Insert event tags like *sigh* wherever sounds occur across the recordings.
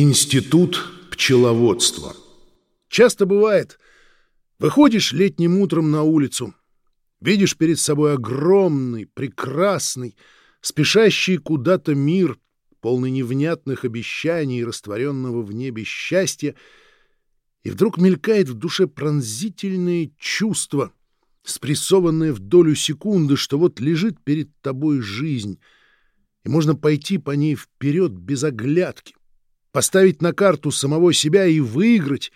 Институт пчеловодства. Часто бывает, выходишь летним утром на улицу, видишь перед собой огромный, прекрасный, спешащий куда-то мир, полный невнятных обещаний и растворенного в небе счастья, и вдруг мелькает в душе пронзительное чувство, спрессованное в долю секунды, что вот лежит перед тобой жизнь, и можно пойти по ней вперед без оглядки поставить на карту самого себя и выиграть,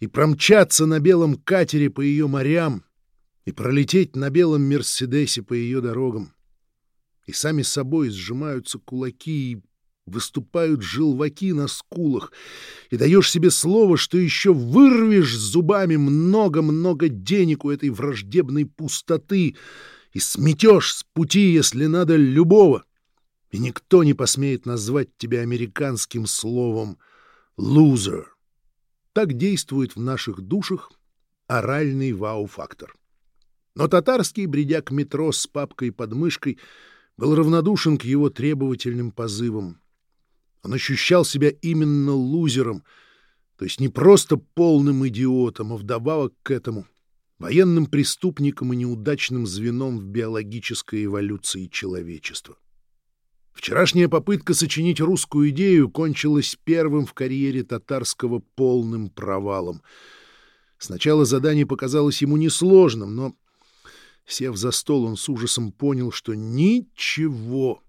и промчаться на белом катере по ее морям, и пролететь на белом Мерседесе по ее дорогам. И сами собой сжимаются кулаки, и выступают желваки на скулах, и даешь себе слово, что еще вырвешь зубами много-много денег у этой враждебной пустоты и сметешь с пути, если надо, любого, и никто не посмеет назвать тебя американским словом «лузер». Так действует в наших душах оральный вау-фактор. Но татарский, бредя к метро с папкой под мышкой, был равнодушен к его требовательным позывам. Он ощущал себя именно лузером, то есть не просто полным идиотом, а вдобавок к этому военным преступником и неудачным звеном в биологической эволюции человечества. Вчерашняя попытка сочинить русскую идею кончилась первым в карьере татарского полным провалом. Сначала задание показалось ему несложным, но, сев за стол, он с ужасом понял, что ничего,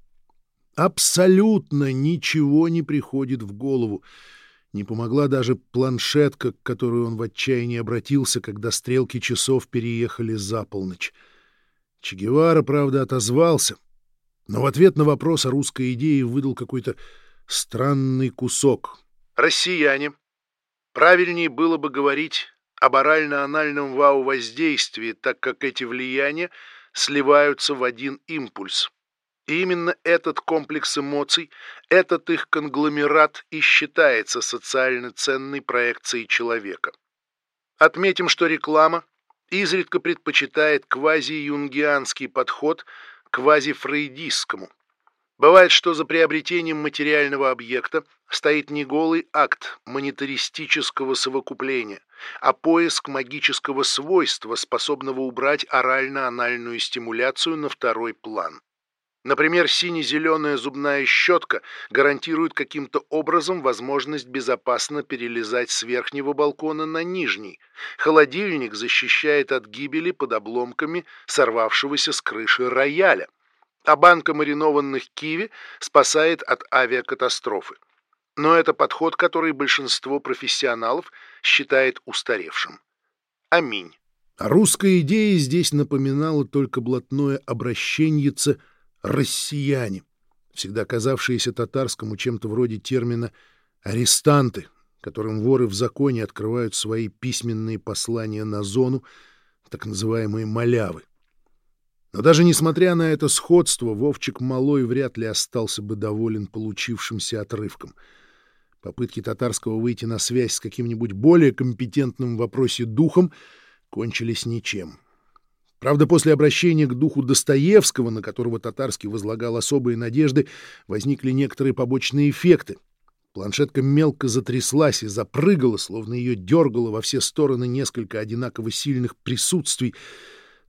абсолютно ничего не приходит в голову. Не помогла даже планшетка, к которой он в отчаянии обратился, когда стрелки часов переехали за полночь. Че Гевара, правда, отозвался — но в ответ на вопрос о русской идее выдал какой-то странный кусок. «Россияне. Правильнее было бы говорить об орально-анальном вау-воздействии, так как эти влияния сливаются в один импульс. И именно этот комплекс эмоций, этот их конгломерат и считается социально ценной проекцией человека. Отметим, что реклама изредка предпочитает квази-юнгианский подход – квазифрейдистскому. Бывает, что за приобретением материального объекта стоит не голый акт монетаристического совокупления, а поиск магического свойства, способного убрать орально-анальную стимуляцию на второй план. Например, сине-зеленая зубная щетка гарантирует каким-то образом возможность безопасно перелезать с верхнего балкона на нижний. Холодильник защищает от гибели под обломками сорвавшегося с крыши рояля. А банка маринованных киви спасает от авиакатастрофы. Но это подход, который большинство профессионалов считает устаревшим. Аминь. А русская идея здесь напоминала только блатное обращеньице – «россияне», всегда казавшиеся татарскому чем-то вроде термина «арестанты», которым воры в законе открывают свои письменные послания на зону, так называемые «малявы». Но даже несмотря на это сходство, Вовчик Малой вряд ли остался бы доволен получившимся отрывком. Попытки татарского выйти на связь с каким-нибудь более компетентным в вопросе духом кончились ничем. Правда, после обращения к духу Достоевского, на которого Татарский возлагал особые надежды, возникли некоторые побочные эффекты. Планшетка мелко затряслась и запрыгала, словно ее дергало во все стороны несколько одинаково сильных присутствий,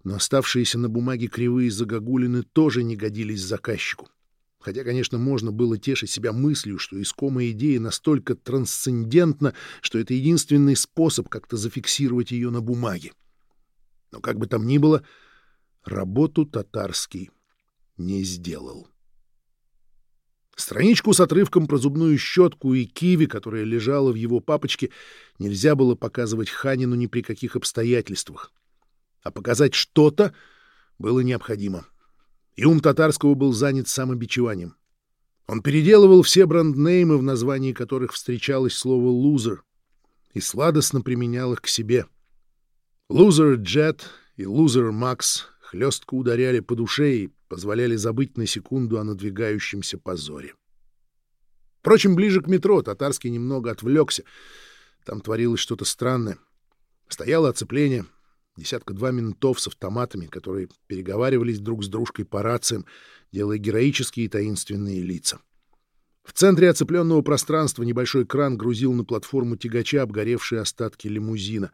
но оставшиеся на бумаге кривые загогулины тоже не годились заказчику. Хотя, конечно, можно было тешить себя мыслью, что искомая идея настолько трансцендентна, что это единственный способ как-то зафиксировать ее на бумаге. Но как бы там ни было, работу татарский не сделал. Страничку с отрывком про зубную щетку и киви, которая лежала в его папочке, нельзя было показывать Ханину ни при каких обстоятельствах. А показать что-то было необходимо. И ум татарского был занят самобичеванием. Он переделывал все бренднеймы, в названии которых встречалось слово «лузер», и сладостно применял их к себе — Лузер Джет и Лузер Макс хлестко ударяли по душе и позволяли забыть на секунду о надвигающемся позоре. Впрочем, ближе к метро Татарский немного отвлекся. Там творилось что-то странное. Стояло оцепление, десятка-два ментов с автоматами, которые переговаривались друг с дружкой по рациям, делая героические и таинственные лица. В центре оцепленного пространства небольшой кран грузил на платформу тягача обгоревшие остатки лимузина.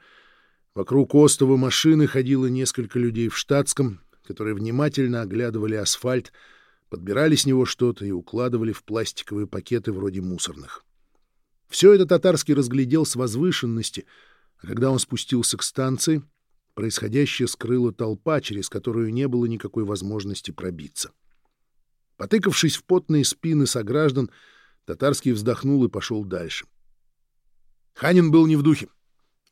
Вокруг остова машины ходило несколько людей в штатском, которые внимательно оглядывали асфальт, подбирали с него что-то и укладывали в пластиковые пакеты вроде мусорных. Все это татарский разглядел с возвышенности, а когда он спустился к станции, происходящее скрыла толпа, через которую не было никакой возможности пробиться. Потыкавшись в потные спины сограждан, татарский вздохнул и пошел дальше. Ханин был не в духе.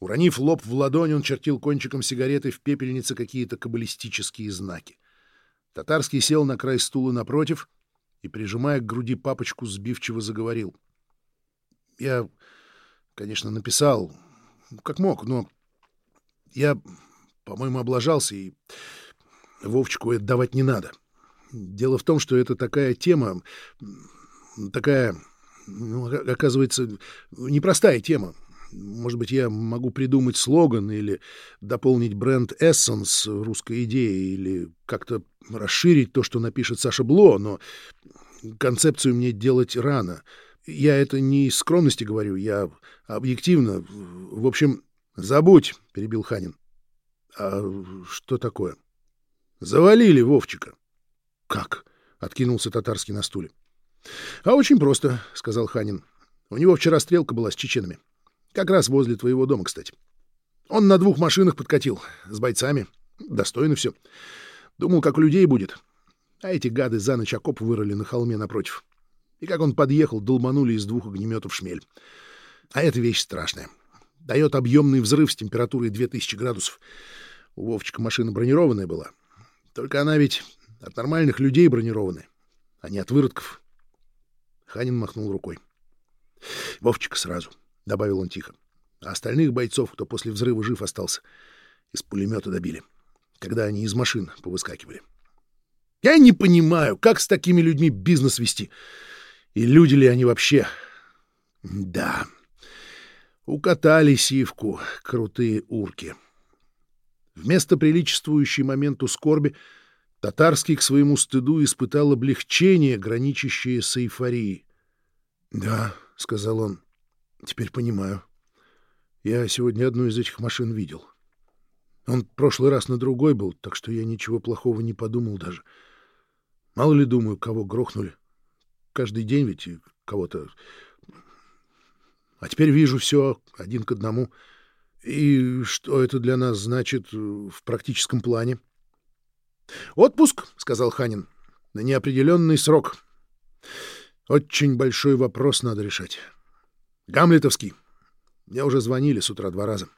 Уронив лоб в ладонь, он чертил кончиком сигареты в пепельнице какие-то каббалистические знаки. Татарский сел на край стула напротив и, прижимая к груди папочку, сбивчиво заговорил. — Я, конечно, написал, как мог, но я, по-моему, облажался, и Вовчику это давать не надо. Дело в том, что это такая тема, такая, ну, оказывается, непростая тема. Может быть, я могу придумать слоган или дополнить бренд Essence русской идеей, или как-то расширить то, что напишет Саша Бло, но концепцию мне делать рано. Я это не из скромности говорю, я объективно. В общем, забудь, — перебил Ханин. А что такое? Завалили Вовчика. Как? — откинулся татарский на стуле. — А очень просто, — сказал Ханин. У него вчера стрелка была с чеченами. Как раз возле твоего дома, кстати. Он на двух машинах подкатил, с бойцами. Достойно все. Думал, как у людей будет. А эти гады за ночь окоп вырыли на холме напротив. И как он подъехал, долманули из двух огнеметов шмель. А эта вещь страшная. Дает объемный взрыв с температурой 2000 градусов. У Вовчика машина бронированная была. Только она ведь от нормальных людей бронированная, а не от выродков. Ханин махнул рукой. Вовчика сразу —— добавил он тихо. А остальных бойцов, кто после взрыва жив остался, из пулемета добили, когда они из машин повыскакивали. Я не понимаю, как с такими людьми бизнес вести. И люди ли они вообще? Да, укатали сивку крутые урки. Вместо приличествующей моменту скорби Татарский к своему стыду испытал облегчение, граничащее с эйфорией. — Да, — сказал он, Теперь понимаю. Я сегодня одну из этих машин видел. Он в прошлый раз на другой был, так что я ничего плохого не подумал даже. Мало ли, думаю, кого грохнули. Каждый день ведь кого-то... А теперь вижу все один к одному. И что это для нас значит в практическом плане? «Отпуск», — сказал Ханин, — «на неопределенный срок. Очень большой вопрос надо решать». Гамлетовский. Мне уже звонили с утра два раза.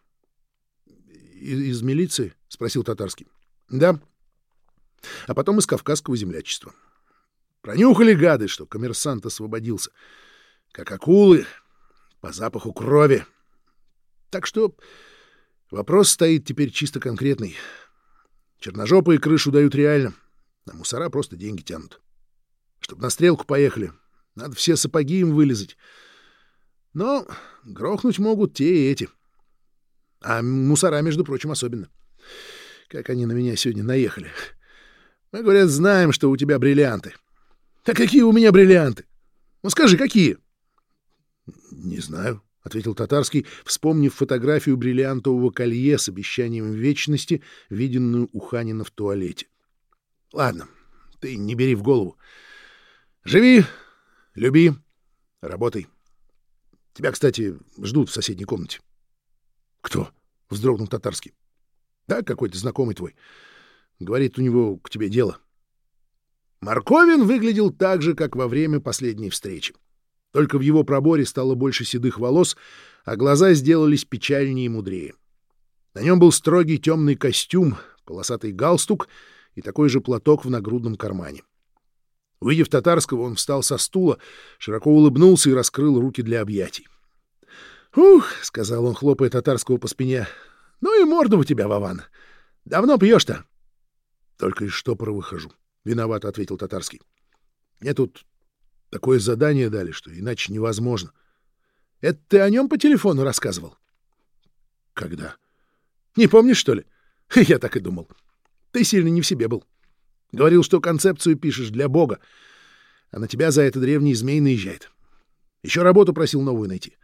Из, милиции? спросил татарский. Да. А потом из Кавказского землячества. Пронюхали гады, что коммерсант освободился. Как акулы, по запаху крови. Так что вопрос стоит теперь чисто конкретный. Черножопые крышу дают реально, а мусора просто деньги тянут. Чтоб на стрелку поехали, надо все сапоги им вылезать. Но грохнуть могут те и эти. А мусора, между прочим, особенно. Как они на меня сегодня наехали. Мы, говорят, знаем, что у тебя бриллианты. А какие у меня бриллианты? Ну скажи, какие? Не знаю, — ответил Татарский, вспомнив фотографию бриллиантового колье с обещанием вечности, виденную у Ханина в туалете. — Ладно, ты не бери в голову. Живи, люби, работай. Тебя, кстати, ждут в соседней комнате. — Кто? — вздрогнул татарский. — Да, какой-то знакомый твой. Говорит, у него к тебе дело. Марковин выглядел так же, как во время последней встречи. Только в его проборе стало больше седых волос, а глаза сделались печальнее и мудрее. На нем был строгий темный костюм, полосатый галстук и такой же платок в нагрудном кармане. — Увидев татарского, он встал со стула, широко улыбнулся и раскрыл руки для объятий. «Ух!» — сказал он, хлопая татарского по спине. «Ну и морду у тебя, Вован. Давно пьешь-то?» «Только из штопора выхожу», — виновато ответил татарский. «Мне тут такое задание дали, что иначе невозможно». «Это ты о нем по телефону рассказывал?» «Когда?» «Не помнишь, что ли?» *laughs* «Я так и думал. Ты сильно не в себе был». Говорил, что концепцию пишешь для Бога, а на тебя за это древний змей наезжает. Еще работу просил новую найти.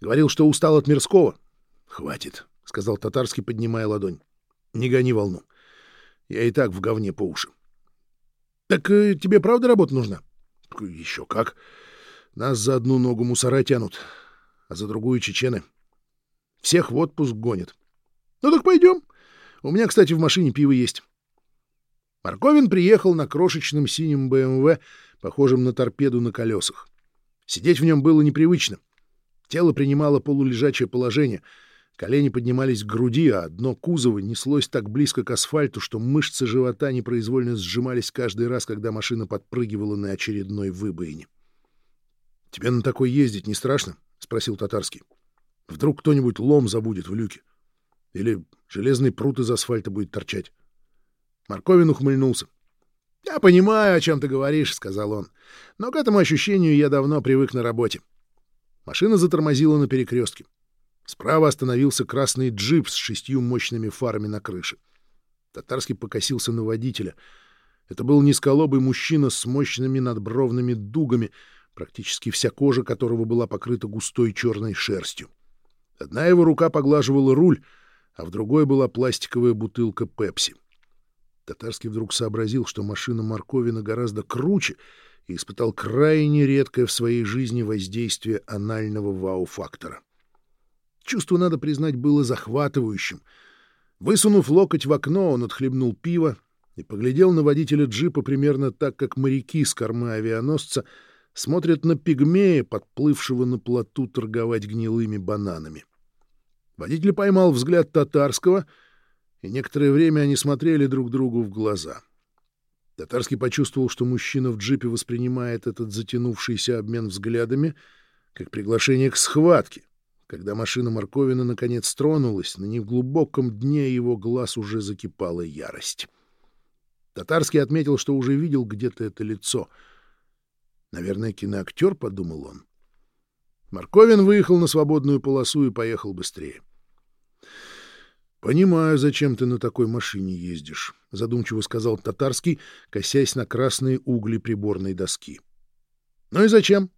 Говорил, что устал от мирского. — Хватит, — сказал татарский, поднимая ладонь. — Не гони волну. Я и так в говне по уши. — Так э, тебе правда работа нужна? — Еще как. Нас за одну ногу мусора тянут, а за другую — чечены. Всех в отпуск гонят. — Ну так пойдем. У меня, кстати, в машине пиво есть. Марковин приехал на крошечном синем БМВ, похожем на торпеду на колесах. Сидеть в нем было непривычно. Тело принимало полулежачее положение, колени поднимались к груди, а дно кузова неслось так близко к асфальту, что мышцы живота непроизвольно сжимались каждый раз, когда машина подпрыгивала на очередной выбоине. — Тебе на такой ездить не страшно? — спросил Татарский. — Вдруг кто-нибудь лом забудет в люке? Или железный прут из асфальта будет торчать? Марковин ухмыльнулся. — Я понимаю, о чем ты говоришь, — сказал он. — Но к этому ощущению я давно привык на работе. Машина затормозила на перекрестке. Справа остановился красный джип с шестью мощными фарами на крыше. Татарский покосился на водителя. Это был низколобый мужчина с мощными надбровными дугами, практически вся кожа которого была покрыта густой черной шерстью. Одна его рука поглаживала руль, а в другой была пластиковая бутылка пепси. — Татарский вдруг сообразил, что машина Марковина гораздо круче, и испытал крайне редкое в своей жизни воздействие анального вау-фактора. Чувство, надо признать, было захватывающим. Высунув локоть в окно, он отхлебнул пиво и поглядел на водителя джипа примерно так, как моряки с кормы авианосца смотрят на пигмея, подплывшего на плоту торговать гнилыми бананами. Водитель поймал взгляд татарского — и некоторое время они смотрели друг другу в глаза. Татарский почувствовал, что мужчина в джипе воспринимает этот затянувшийся обмен взглядами как приглашение к схватке. Когда машина Марковина наконец тронулась, на неглубоком дне его глаз уже закипала ярость. Татарский отметил, что уже видел где-то это лицо. «Наверное, киноактер», — подумал он. Марковин выехал на свободную полосу и поехал быстрее. «Понимаю, зачем ты на такой машине ездишь», — задумчиво сказал Татарский, косясь на красные угли приборной доски. «Ну и зачем?»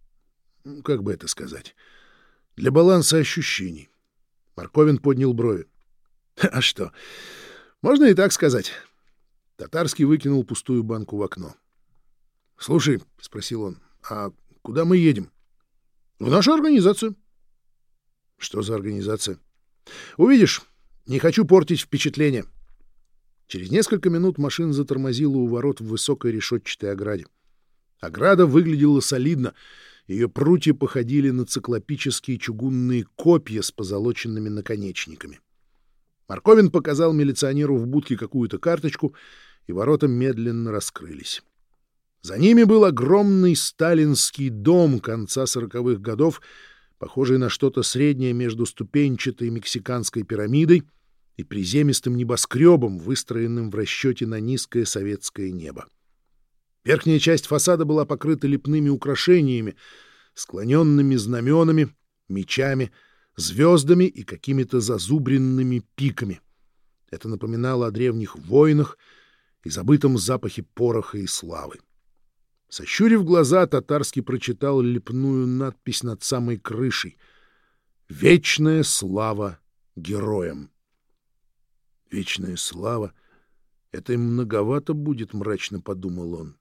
«Как бы это сказать?» «Для баланса ощущений». Марковин поднял брови. «А что? Можно и так сказать». Татарский выкинул пустую банку в окно. «Слушай», — спросил он, — «а куда мы едем?» «В нашу организацию». «Что за организация?» «Увидишь». Не хочу портить впечатление. Через несколько минут машина затормозила у ворот в высокой решетчатой ограде. Ограда выглядела солидно. Ее прутья походили на циклопические чугунные копья с позолоченными наконечниками. Марковин показал милиционеру в будке какую-то карточку, и ворота медленно раскрылись. За ними был огромный сталинский дом конца сороковых годов, похожий на что-то среднее между ступенчатой мексиканской пирамидой — и приземистым небоскребом, выстроенным в расчете на низкое советское небо. Верхняя часть фасада была покрыта лепными украшениями, склоненными знаменами, мечами, звездами и какими-то зазубренными пиками. Это напоминало о древних войнах и забытом запахе пороха и славы. Сощурив глаза, татарский прочитал лепную надпись над самой крышей «Вечная слава героям». Вечная слава. Это им многовато будет, мрачно подумал он.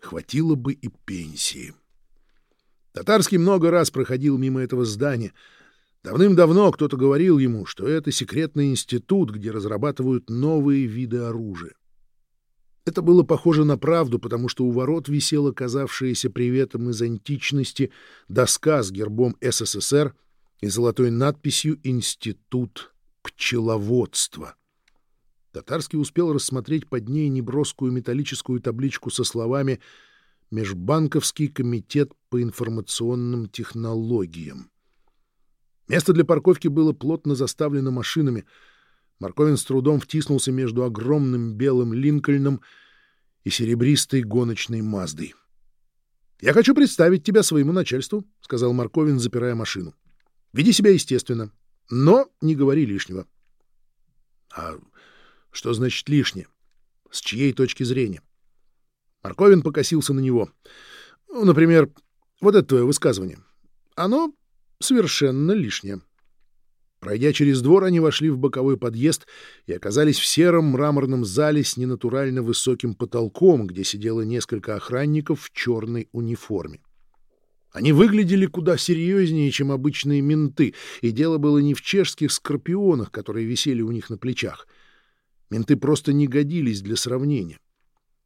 Хватило бы и пенсии. Татарский много раз проходил мимо этого здания. Давным-давно кто-то говорил ему, что это секретный институт, где разрабатывают новые виды оружия. Это было похоже на правду, потому что у ворот висела казавшаяся приветом из античности доска с гербом СССР и золотой надписью «Институт пчеловодства. Татарский успел рассмотреть под ней неброскую металлическую табличку со словами «Межбанковский комитет по информационным технологиям». Место для парковки было плотно заставлено машинами. Марковин с трудом втиснулся между огромным белым Линкольном и серебристой гоночной Маздой. «Я хочу представить тебя своему начальству», — сказал Марковин, запирая машину. «Веди себя естественно. Но не говори лишнего. А что значит лишнее? С чьей точки зрения? Марковин покосился на него. Ну, например, вот это твое высказывание. Оно совершенно лишнее. Пройдя через двор, они вошли в боковой подъезд и оказались в сером мраморном зале с ненатурально высоким потолком, где сидело несколько охранников в черной униформе. Они выглядели куда серьезнее, чем обычные менты, и дело было не в чешских скорпионах, которые висели у них на плечах. Менты просто не годились для сравнения.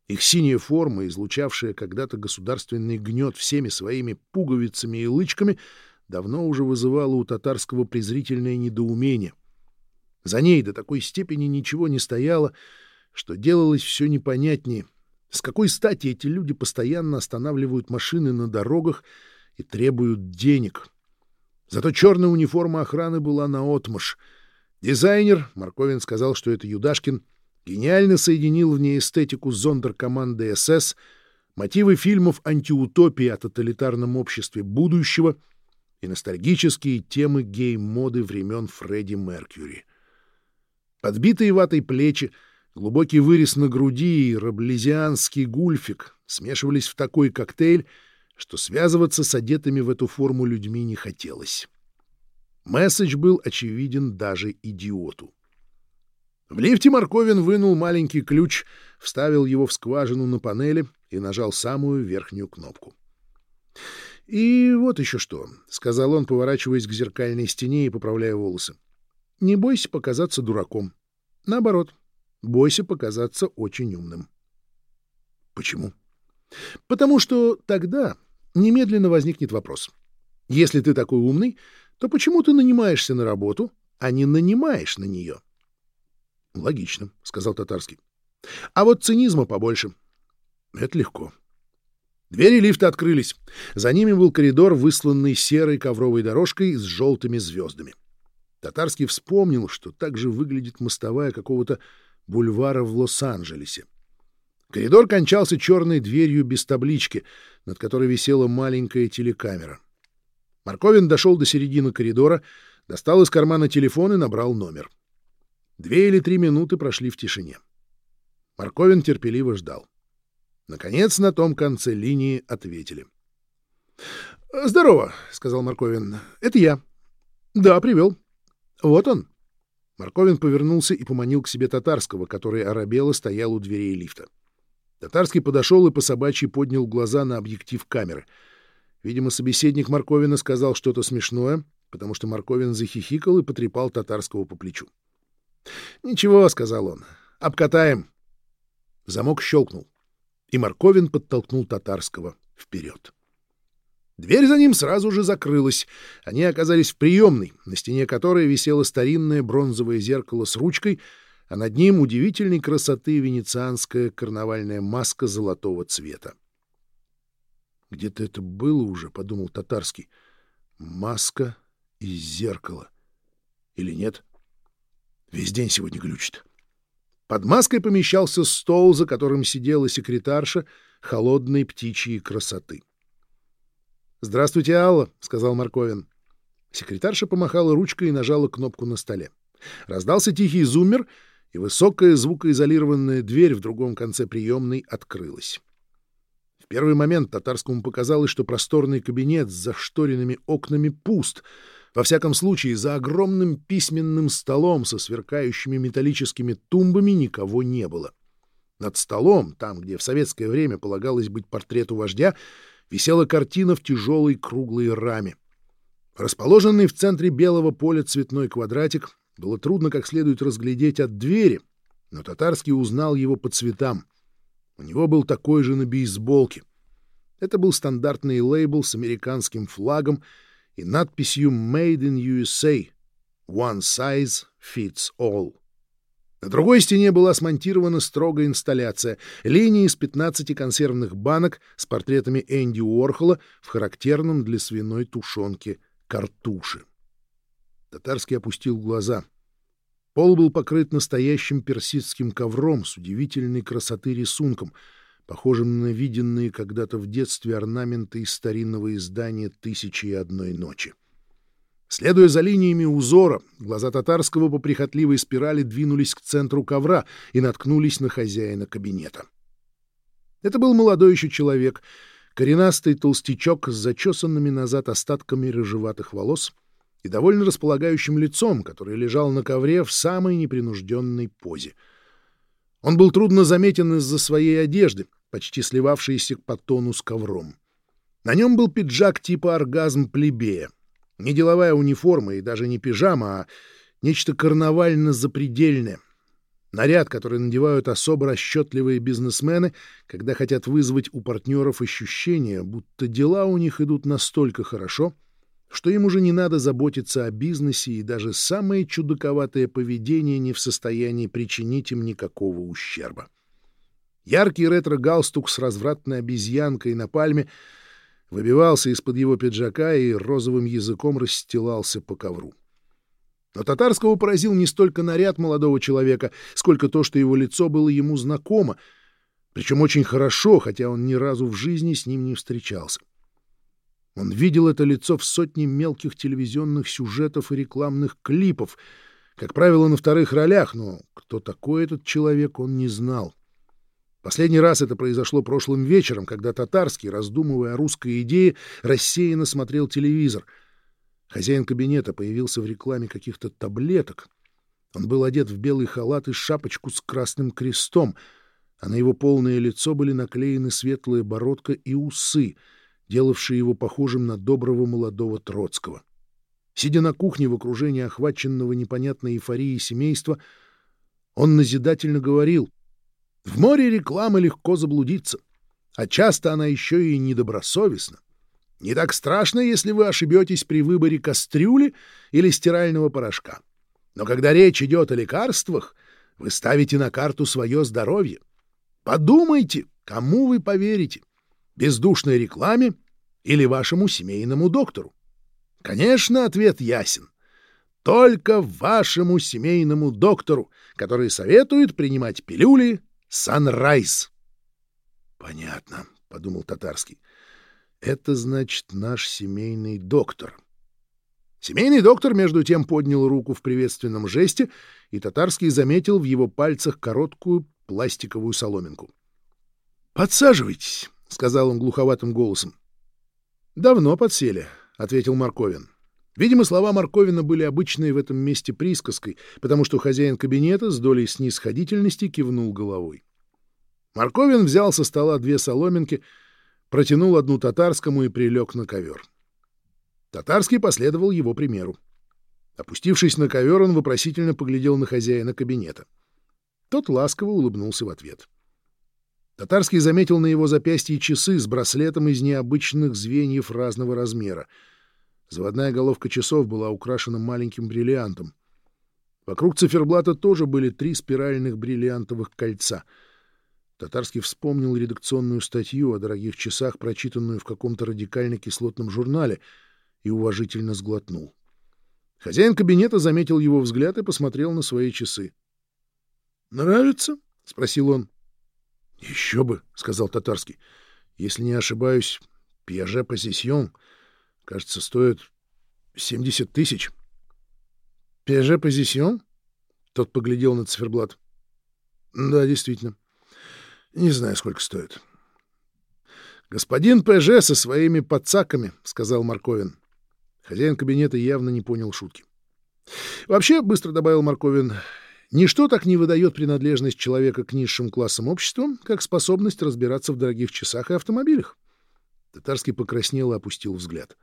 Их синяя форма, излучавшая когда-то государственный гнет всеми своими пуговицами и лычками, давно уже вызывала у татарского презрительное недоумение. За ней до такой степени ничего не стояло, что делалось все непонятнее. С какой стати эти люди постоянно останавливают машины на дорогах и требуют денег? Зато черная униформа охраны была наотмашь. Дизайнер, Марковин сказал, что это Юдашкин, гениально соединил в ней эстетику зондеркоманды СС, мотивы фильмов антиутопии о тоталитарном обществе будущего и ностальгические темы гей-моды времен Фредди Меркьюри. Подбитые ватой плечи, глубокий вырез на груди и раблезианский гульфик смешивались в такой коктейль, что связываться с одетыми в эту форму людьми не хотелось. Месседж был очевиден даже идиоту. В лифте Марковин вынул маленький ключ, вставил его в скважину на панели и нажал самую верхнюю кнопку. «И вот еще что», — сказал он, поворачиваясь к зеркальной стене и поправляя волосы. «Не бойся показаться дураком. Наоборот, бойся показаться очень умным». «Почему?» «Потому что тогда немедленно возникнет вопрос. Если ты такой умный, то почему ты нанимаешься на работу, а не нанимаешь на нее? — Логично, — сказал Татарский. — А вот цинизма побольше. — Это легко. Двери лифта открылись. За ними был коридор, высланный серой ковровой дорожкой с желтыми звездами. Татарский вспомнил, что так же выглядит мостовая какого-то бульвара в Лос-Анджелесе. Коридор кончался черной дверью без таблички, над которой висела маленькая телекамера. Марковин дошел до середины коридора, достал из кармана телефон и набрал номер. Две или три минуты прошли в тишине. Марковин терпеливо ждал. Наконец, на том конце линии ответили. — Здорово, — сказал Марковин. — Это я. — Да, привел. — Вот он. Марковин повернулся и поманил к себе татарского, который оробело стоял у дверей лифта. Татарский подошел и по собачьи поднял глаза на объектив камеры — Видимо, собеседник Марковина сказал что-то смешное, потому что Марковин захихикал и потрепал татарского по плечу. «Ничего», — сказал он, — «обкатаем». Замок щелкнул, и Марковин подтолкнул татарского вперед. Дверь за ним сразу же закрылась. Они оказались в приемной, на стене которой висело старинное бронзовое зеркало с ручкой, а над ним удивительной красоты венецианская карнавальная маска золотого цвета. Где-то это было уже, — подумал Татарский. Маска и зеркало. Или нет? Весь день сегодня глючит. Под маской помещался стол, за которым сидела секретарша холодной птичьей красоты. «Здравствуйте, Алла», — сказал Марковин. Секретарша помахала ручкой и нажала кнопку на столе. Раздался тихий зуммер, и высокая звукоизолированная дверь в другом конце приемной открылась первый момент татарскому показалось, что просторный кабинет с зашторенными окнами пуст. Во всяком случае, за огромным письменным столом со сверкающими металлическими тумбами никого не было. Над столом, там, где в советское время полагалось быть портрету вождя, висела картина в тяжелой круглой раме. Расположенный в центре белого поля цветной квадратик было трудно как следует разглядеть от двери, но татарский узнал его по цветам. У него был такой же на бейсболке. Это был стандартный лейбл с американским флагом и надписью «Made in USA» — «One size fits all». На другой стене была смонтирована строгая инсталляция — линии из 15 консервных банок с портретами Энди Уорхола в характерном для свиной тушенки картуше. Татарский опустил глаза — Пол был покрыт настоящим персидским ковром с удивительной красоты рисунком, похожим на виденные когда-то в детстве орнаменты из старинного издания «Тысячи и одной ночи». Следуя за линиями узора, глаза татарского по прихотливой спирали двинулись к центру ковра и наткнулись на хозяина кабинета. Это был молодой еще человек, коренастый толстячок с зачесанными назад остатками рыжеватых волос и довольно располагающим лицом, который лежал на ковре в самой непринужденной позе. Он был трудно заметен из-за своей одежды, почти сливавшейся по тону с ковром. На нем был пиджак типа оргазм плебея. Не деловая униформа и даже не пижама, а нечто карнавально-запредельное — Наряд, который надевают особо расчетливые бизнесмены, когда хотят вызвать у партнеров ощущение, будто дела у них идут настолько хорошо, что им уже не надо заботиться о бизнесе, и даже самое чудаковатое поведение не в состоянии причинить им никакого ущерба. Яркий ретро-галстук с развратной обезьянкой на пальме выбивался из-под его пиджака и розовым языком расстилался по ковру. Но Татарского поразил не столько наряд молодого человека, сколько то, что его лицо было ему знакомо, причем очень хорошо, хотя он ни разу в жизни с ним не встречался. Он видел это лицо в сотне мелких телевизионных сюжетов и рекламных клипов, как правило, на вторых ролях, но кто такой этот человек, он не знал. Последний раз это произошло прошлым вечером, когда Татарский, раздумывая о русской идее, рассеянно смотрел телевизор — Хозяин кабинета появился в рекламе каких-то таблеток. Он был одет в белый халат и шапочку с красным крестом, а на его полное лицо были наклеены светлая бородка и усы, делавшие его похожим на доброго молодого Троцкого. Сидя на кухне в окружении охваченного непонятной эйфорией семейства, он назидательно говорил, «В море рекламы легко заблудиться, а часто она еще и недобросовестна. Не так страшно, если вы ошибетесь при выборе кастрюли или стирального порошка. Но когда речь идет о лекарствах, вы ставите на карту свое здоровье. Подумайте, кому вы поверите — бездушной рекламе или вашему семейному доктору. Конечно, ответ ясен. Только вашему семейному доктору, который советует принимать пилюли «Санрайз». «Понятно», — подумал Татарский. Это значит наш семейный доктор. Семейный доктор, между тем, поднял руку в приветственном жесте, и Татарский заметил в его пальцах короткую пластиковую соломинку. «Подсаживайтесь», — сказал он глуховатым голосом. «Давно подсели», — ответил Марковин. Видимо, слова Марковина были обычной в этом месте присказкой, потому что хозяин кабинета с долей снисходительности кивнул головой. Марковин взял со стола две соломинки — протянул одну татарскому и прилег на ковер. Татарский последовал его примеру. Опустившись на ковер, он вопросительно поглядел на хозяина кабинета. Тот ласково улыбнулся в ответ. Татарский заметил на его запястье часы с браслетом из необычных звеньев разного размера. Заводная головка часов была украшена маленьким бриллиантом. Вокруг циферблата тоже были три спиральных бриллиантовых кольца — Татарский вспомнил редакционную статью о дорогих часах, прочитанную в каком-то радикально-кислотном журнале, и уважительно сглотнул. Хозяин кабинета заметил его взгляд и посмотрел на свои часы. «Нравится?» — спросил он. «Еще бы», — сказал Татарский. «Если не ошибаюсь, Пьяже Позисьон, кажется, стоит 70 тысяч». «Пьяже Позисьон?» — тот поглядел на циферблат. «Да, действительно. Не знаю, сколько стоит. «Господин ПЖ со своими подцаками», — сказал Марковин. Хозяин кабинета явно не понял шутки. «Вообще», — быстро добавил Марковин, — «ничто так не выдает принадлежность человека к низшим классам общества, как способность разбираться в дорогих часах и автомобилях». Татарский покраснел и опустил взгляд.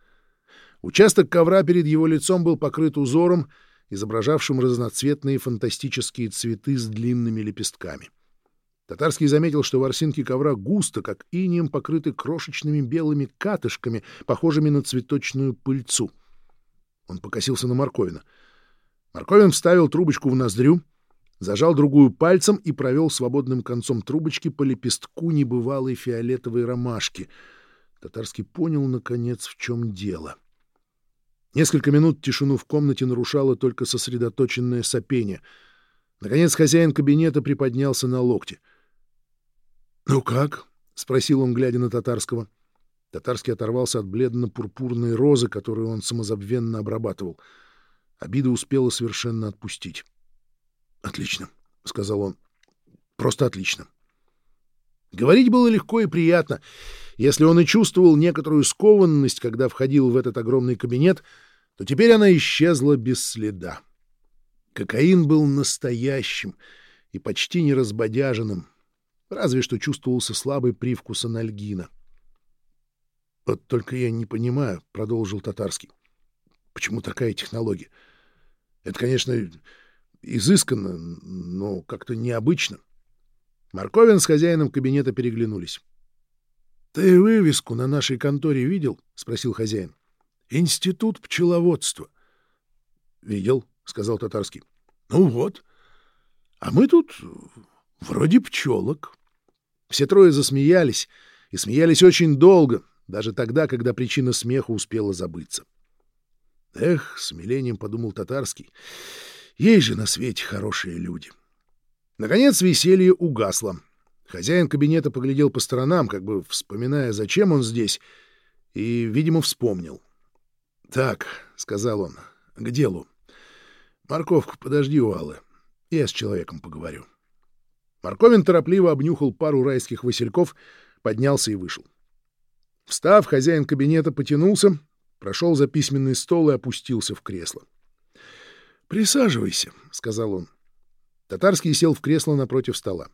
Участок ковра перед его лицом был покрыт узором, изображавшим разноцветные фантастические цветы с длинными лепестками. Татарский заметил, что ворсинки ковра густо, как инием, покрыты крошечными белыми катышками, похожими на цветочную пыльцу. Он покосился на Марковина. Марковин вставил трубочку в ноздрю, зажал другую пальцем и провел свободным концом трубочки по лепестку небывалой фиолетовой ромашки. Татарский понял, наконец, в чем дело. Несколько минут тишину в комнате нарушало только сосредоточенное сопение. Наконец хозяин кабинета приподнялся на локте — «Ну как?» — спросил он, глядя на Татарского. Татарский оторвался от бледно-пурпурной розы, которую он самозабвенно обрабатывал. Обида успела совершенно отпустить. «Отлично», — сказал он. «Просто отлично». Говорить было легко и приятно. Если он и чувствовал некоторую скованность, когда входил в этот огромный кабинет, то теперь она исчезла без следа. Кокаин был настоящим и почти неразбодяженным, разве что чувствовался слабый привкус анальгина. «Вот только я не понимаю», — продолжил Татарский, — «почему такая технология? Это, конечно, изысканно, но как-то необычно». Марковин с хозяином кабинета переглянулись. «Ты вывеску на нашей конторе видел?» — спросил хозяин. «Институт пчеловодства». «Видел», — сказал Татарский. «Ну вот. А мы тут вроде пчелок». Все трое засмеялись, и смеялись очень долго, даже тогда, когда причина смеха успела забыться. «Эх», — с подумал Татарский, — «есть же на свете хорошие люди». Наконец веселье угасло. Хозяин кабинета поглядел по сторонам, как бы вспоминая, зачем он здесь, и, видимо, вспомнил. «Так», — сказал он, — «к делу. Морковку подожди у Аллы. Я с человеком поговорю». Марковин торопливо обнюхал пару райских васильков, поднялся и вышел. Встав, хозяин кабинета потянулся, прошел за письменный стол и опустился в кресло. «Присаживайся», — сказал он. Татарский сел в кресло напротив стола.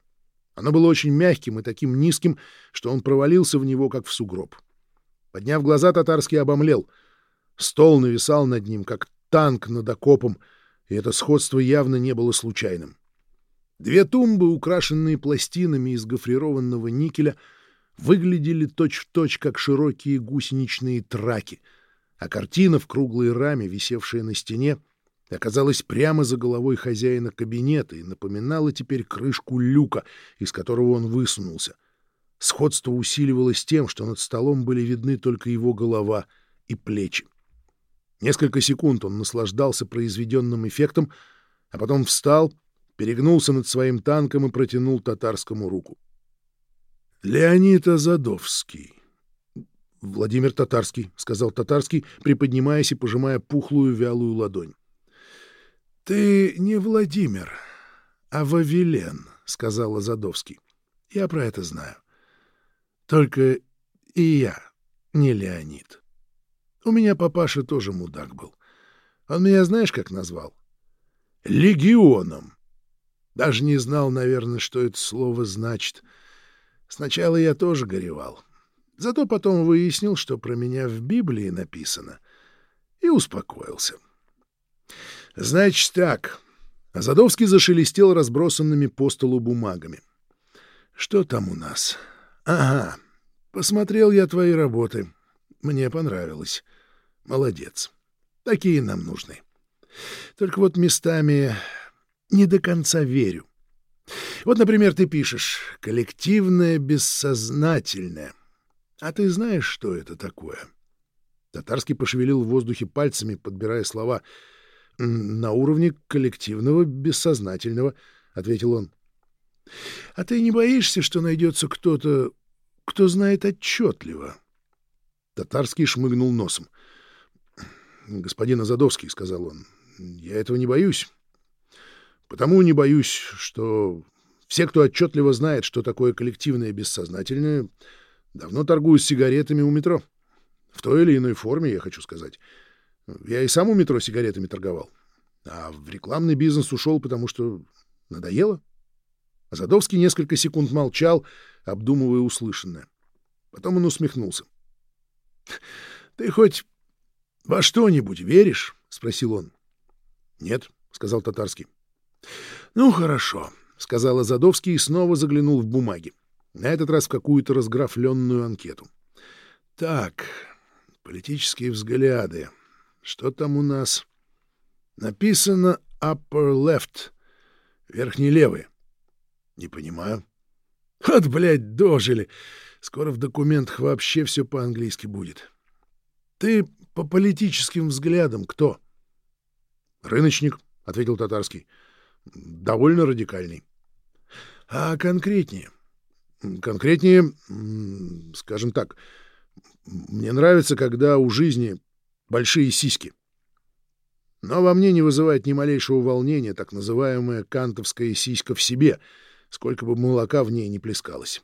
Оно было очень мягким и таким низким, что он провалился в него, как в сугроб. Подняв глаза, татарский обомлел. Стол нависал над ним, как танк над окопом, и это сходство явно не было случайным. Две тумбы, украшенные пластинами из гофрированного никеля, выглядели точь-в-точь, точь, как широкие гусеничные траки, а картина в круглой раме, висевшая на стене, — оказалась прямо за головой хозяина кабинета и напоминала теперь крышку люка, из которого он высунулся. Сходство усиливалось тем, что над столом были видны только его голова и плечи. Несколько секунд он наслаждался произведенным эффектом, а потом встал, перегнулся над своим танком и протянул татарскому руку. «Леонид Азадовский». «Владимир Татарский», — сказал Татарский, приподнимаясь и пожимая пухлую вялую ладонь. — Ты не Владимир, а Вавилен, — сказал Задовский. — Я про это знаю. Только и я не Леонид. У меня папаша тоже мудак был. Он меня знаешь, как назвал? Легионом. Даже не знал, наверное, что это слово значит. Сначала я тоже горевал. Зато потом выяснил, что про меня в Библии написано, и успокоился. — Значит так. Азадовский зашелестел разбросанными по столу бумагами. Что там у нас? Ага. Посмотрел я твои работы. Мне понравилось. Молодец. Такие нам нужны. Только вот местами не до конца верю. Вот, например, ты пишешь «коллективное бессознательное». А ты знаешь, что это такое? Татарский пошевелил в воздухе пальцами, подбирая слова — на уровне коллективного бессознательного, — ответил он. — А ты не боишься, что найдется кто-то, кто знает отчетливо? Татарский шмыгнул носом. — Господин Азадовский, — сказал он, — я этого не боюсь. Потому не боюсь, что все, кто отчетливо знает, что такое коллективное бессознательное, давно торгуют сигаретами у метро. В той или иной форме, я хочу сказать. Я и сам у метро сигаретами торговал. А в рекламный бизнес ушел, потому что надоело. Задовский несколько секунд молчал, обдумывая услышанное. Потом он усмехнулся. — Ты хоть во что-нибудь веришь? — спросил он. — Нет, — сказал Татарский. — Ну, хорошо, — сказал Азадовский и снова заглянул в бумаги. На этот раз в какую-то разграфленную анкету. — Так, политические взгляды. Что там у нас? Написано upper left, верхний левый. Не понимаю. Вот, блядь, дожили. Скоро в документах вообще все по-английски будет. Ты по политическим взглядам кто? Рыночник, — ответил татарский. Довольно радикальный. А конкретнее? Конкретнее, скажем так, мне нравится, когда у жизни большие сиськи. Но во мне не вызывает ни малейшего волнения так называемая кантовская сиська в себе, сколько бы молока в ней не плескалось.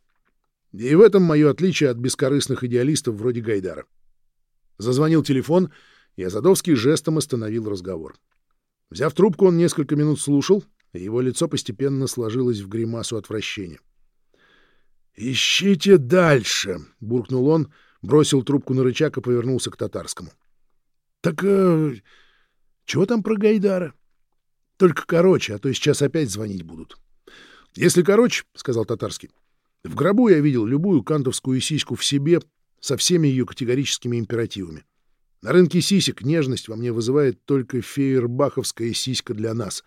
И в этом мое отличие от бескорыстных идеалистов вроде Гайдара. Зазвонил телефон, и Азадовский жестом остановил разговор. Взяв трубку, он несколько минут слушал, и его лицо постепенно сложилось в гримасу отвращения. «Ищите дальше!» — буркнул он, бросил трубку на рычаг и повернулся к татарскому. «Так э, чего там про Гайдара? Только короче, а то сейчас опять звонить будут». «Если короче, — сказал татарский, — в гробу я видел любую кантовскую сиську в себе со всеми ее категорическими императивами. На рынке сисек нежность во мне вызывает только фейербаховская сиська для нас.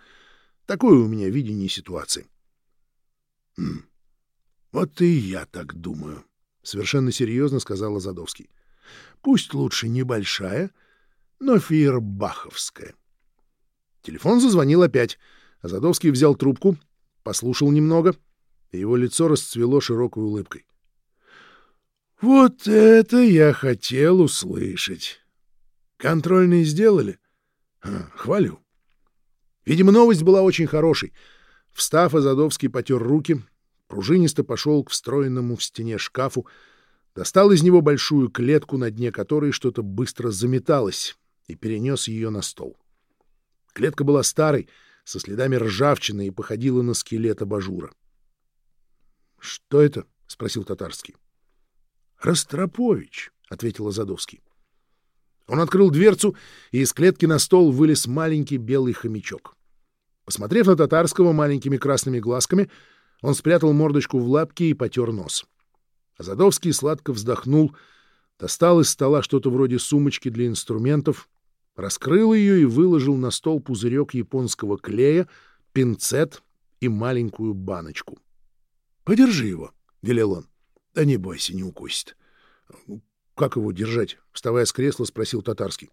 Такое у меня видение ситуации. «Хм, — Вот и я так думаю, — совершенно серьезно сказал Задовский. — Пусть лучше небольшая, но фейербаховская. Телефон зазвонил опять. Задовский взял трубку, послушал немного, и его лицо расцвело широкой улыбкой. — Вот это я хотел услышать. Контрольные сделали? Хвалю. Видимо, новость была очень хорошей. Встав, Азадовский потер руки, пружинисто пошел к встроенному в стене шкафу, достал из него большую клетку, на дне которой что-то быстро заметалось, и перенес ее на стол. Клетка была старой, со следами ржавчины и походила на скелет абажура. — Что это? — спросил Татарский. — Ростропович, — ответил Азадовский. Он открыл дверцу, и из клетки на стол вылез маленький белый хомячок. Посмотрев на татарского маленькими красными глазками, он спрятал мордочку в лапки и потер нос. Азадовский сладко вздохнул, достал из стола что-то вроде сумочки для инструментов, раскрыл ее и выложил на стол пузырек японского клея, пинцет и маленькую баночку. — Подержи его, — велел он. — Да не бойся, не укусит. Как его держать? Вставая с кресла, спросил татарский.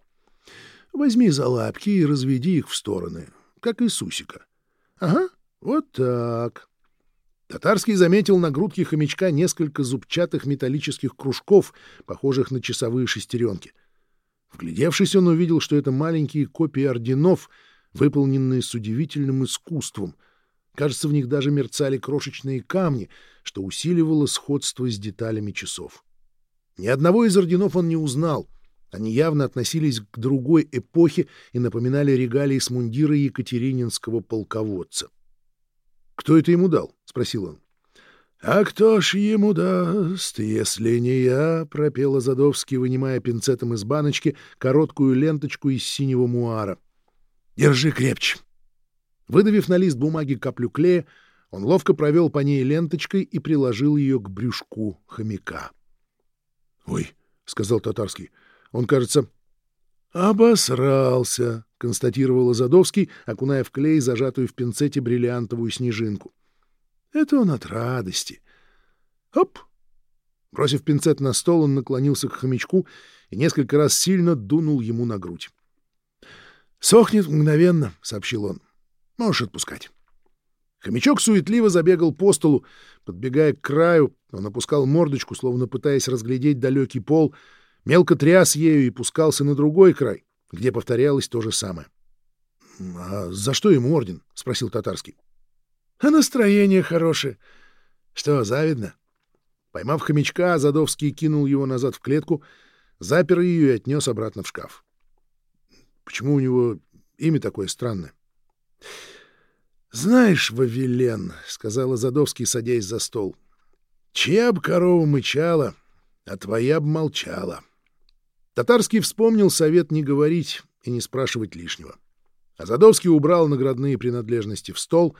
Возьми за лапки и разведи их в стороны, как Иисусика. Ага, вот так. Татарский заметил на грудке хомячка несколько зубчатых металлических кружков, похожих на часовые шестеренки. Вглядевшись, он увидел, что это маленькие копии орденов, выполненные с удивительным искусством. Кажется, в них даже мерцали крошечные камни, что усиливало сходство с деталями часов. Ни одного из орденов он не узнал. Они явно относились к другой эпохе и напоминали регалии с мундира екатерининского полководца. «Кто это ему дал?» — спросил он. «А кто ж ему даст, если не я?» — пропел Азадовский, вынимая пинцетом из баночки короткую ленточку из синего муара. «Держи крепче!» Выдавив на лист бумаги каплю клея, он ловко провел по ней ленточкой и приложил ее к брюшку хомяка. «Ой», — сказал татарский, — «он, кажется...» «Обосрался», — констатировал Задовский, окуная в клей зажатую в пинцете бриллиантовую снежинку. «Это он от радости». «Оп!» Бросив пинцет на стол, он наклонился к хомячку и несколько раз сильно дунул ему на грудь. «Сохнет мгновенно», — сообщил он. «Можешь отпускать». Хомячок суетливо забегал по столу. Подбегая к краю, он опускал мордочку, словно пытаясь разглядеть далекий пол, мелко тряс ею и пускался на другой край, где повторялось то же самое. — А за что ему орден? — спросил татарский. — А настроение хорошее. Что, завидно? Поймав хомячка, Задовский кинул его назад в клетку, запер ее и отнес обратно в шкаф. — Почему у него имя такое странное? — Знаешь, Вавилен, — сказала Задовский, садясь за стол, — чья б корова мычала, а твоя б молчала. Татарский вспомнил совет не говорить и не спрашивать лишнего. А Задовский убрал наградные принадлежности в стол,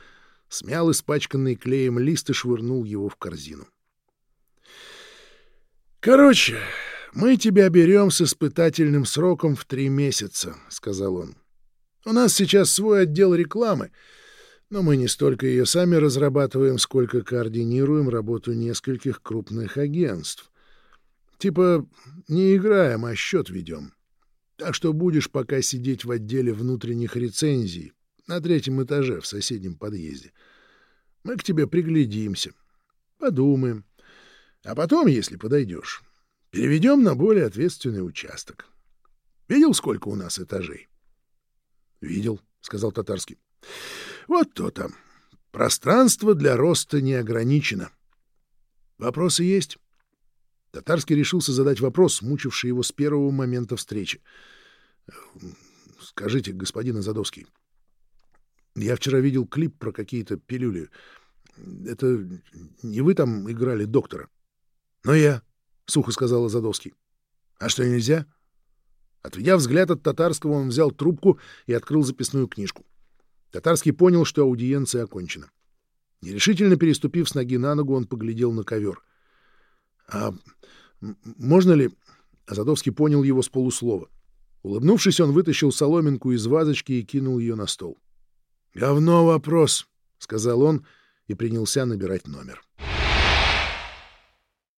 смял испачканный клеем лист и швырнул его в корзину. — Короче, мы тебя берем с испытательным сроком в три месяца, — сказал он. — У нас сейчас свой отдел рекламы — но мы не столько ее сами разрабатываем, сколько координируем работу нескольких крупных агентств. Типа не играем, а счет ведем. Так что будешь пока сидеть в отделе внутренних рецензий на третьем этаже в соседнем подъезде. Мы к тебе приглядимся, подумаем. А потом, если подойдешь, переведем на более ответственный участок. Видел, сколько у нас этажей? — Видел, — сказал Татарский. Вот то-то. Пространство для роста не ограничено. Вопросы есть? Татарский решился задать вопрос, мучивший его с первого момента встречи. Скажите, господин Азадовский, я вчера видел клип про какие-то пилюли. Это не вы там играли доктора? — Но я, — сухо сказал Азадовский. — А что, нельзя? Отведя взгляд от татарского, он взял трубку и открыл записную книжку. Татарский понял, что аудиенция окончена. Нерешительно переступив с ноги на ногу, он поглядел на ковер. — А можно ли... Азадовский понял его с полуслова. Улыбнувшись, он вытащил соломинку из вазочки и кинул ее на стол. — Говно вопрос, — сказал он и принялся набирать номер. —